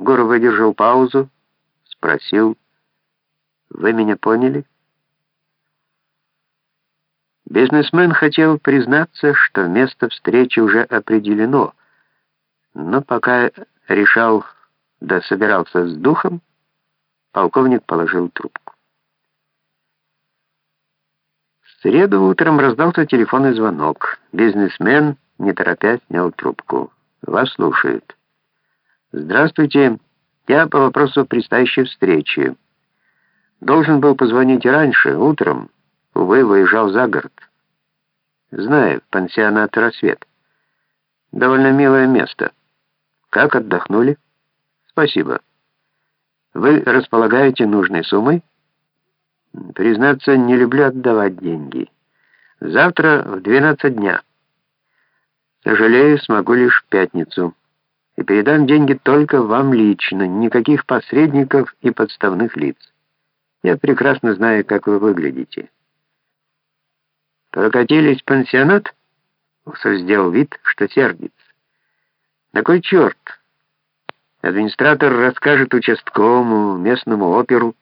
Гуру выдержал паузу, спросил, «Вы меня поняли?» Бизнесмен хотел признаться, что место встречи уже определено, но пока решал, да собирался с духом, полковник положил трубку. В среду утром раздался телефонный звонок. Бизнесмен, не торопясь, снял трубку. «Вас слушают». «Здравствуйте. Я по вопросу предстоящей встречи. Должен был позвонить раньше, утром. Увы, выезжал за город. Знаю, пансионат «Рассвет». Довольно милое место. Как отдохнули? Спасибо. Вы располагаете нужной суммой? Признаться, не люблю отдавать деньги. Завтра в 12 дня. Сожалею, смогу лишь в пятницу. И передам деньги только вам лично, никаких посредников и подставных лиц. Я прекрасно знаю, как вы выглядите. Прокатились в пансионат? Усов сделал вид, что сердится. На кой черт? Администратор расскажет участковому, местному оперу.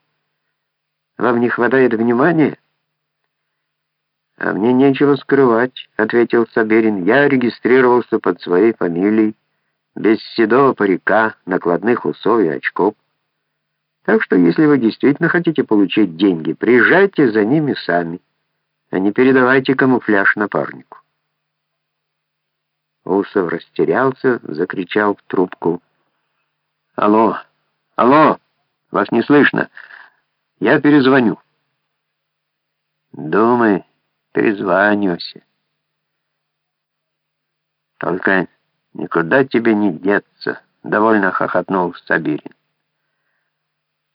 Вам не хватает внимания? А мне нечего скрывать, ответил Саберин. Я регистрировался под своей фамилией, без седого парика, накладных усов и очков. Так что, если вы действительно хотите получить деньги, приезжайте за ними сами, а не передавайте камуфляж напарнику. Усов растерялся, закричал в трубку. «Алло! Алло! Вас не слышно! Я перезвоню!» «Думай, перезванивайся. Только никуда тебе не деться!» — довольно хохотнул Сабирин.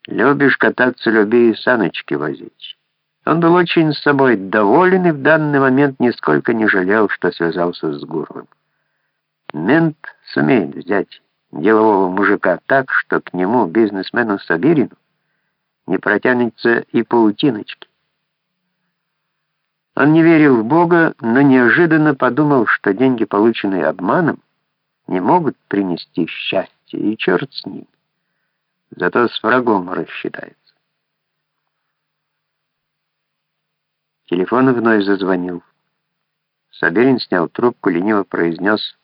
«Любишь кататься, люби и саночки возить». Он был очень с собой доволен и в данный момент нисколько не жалел, что связался с Гурлом. Мент сумеет взять делового мужика так, что к нему, бизнесмену Сабирину, не протянется и паутиночки. Он не верил в Бога, но неожиданно подумал, что деньги, полученные обманом, не могут принести счастье, и черт с ним. Зато с врагом рассчитается. Телефон вновь зазвонил. Саберин снял трубку, лениво произнес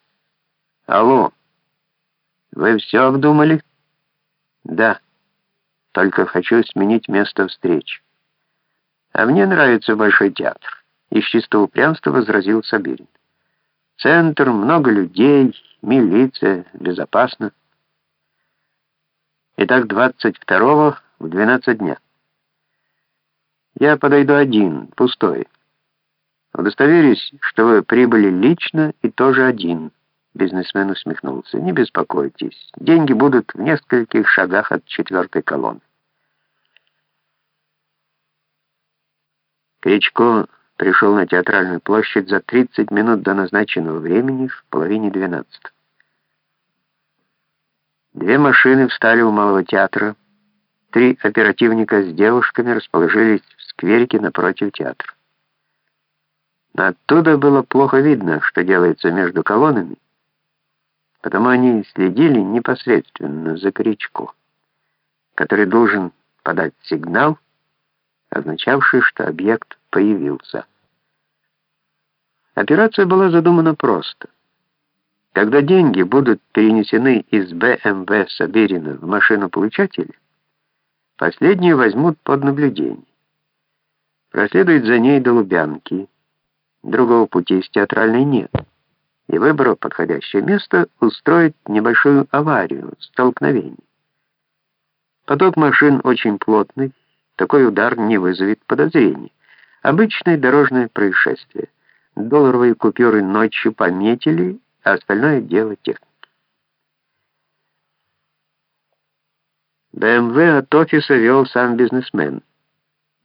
«Алло, вы все обдумали?» «Да, только хочу сменить место встречи». «А мне нравится Большой театр», — из чистого упрямства возразил Саберин. «Центр, много людей, милиция, безопасно». Итак, 22-го в 12 дня. Я подойду один, пустой. Удостоверюсь, что вы прибыли лично и тоже один». Бизнесмен усмехнулся. «Не беспокойтесь, деньги будут в нескольких шагах от четвертой колонны». Кричко пришел на театральную площадь за 30 минут до назначенного времени в половине двенадцатого. Две машины встали у Малого театра. Три оперативника с девушками расположились скверике напротив театра. Но оттуда было плохо видно, что делается между колоннами, потому они следили непосредственно за Кричко, который должен подать сигнал, означавший, что объект появился. Операция была задумана просто. Когда деньги будут перенесены из БМВ Саберина в машину получателя, последние возьмут под наблюдение проследует за ней до Лубянки. Другого пути с театральной нет. И выбрав подходящее место, устроит небольшую аварию, столкновение. Поток машин очень плотный, такой удар не вызовет подозрений. Обычное дорожное происшествие. Долларовые купюры ночью пометили, а остальное дело техники. БМВ от офиса вел сам бизнесмен.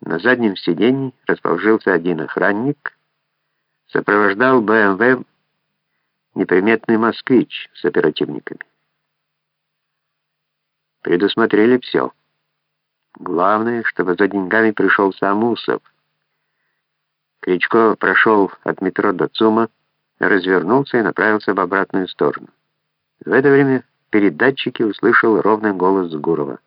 На заднем сиденье расположился один охранник, сопровождал БМВ неприметный москвич с оперативниками. Предусмотрели все. Главное, чтобы за деньгами пришел сам Усов. Кричко прошел от метро до ЦУМа, развернулся и направился в обратную сторону. В это время передатчике услышал ровный голос Гурова.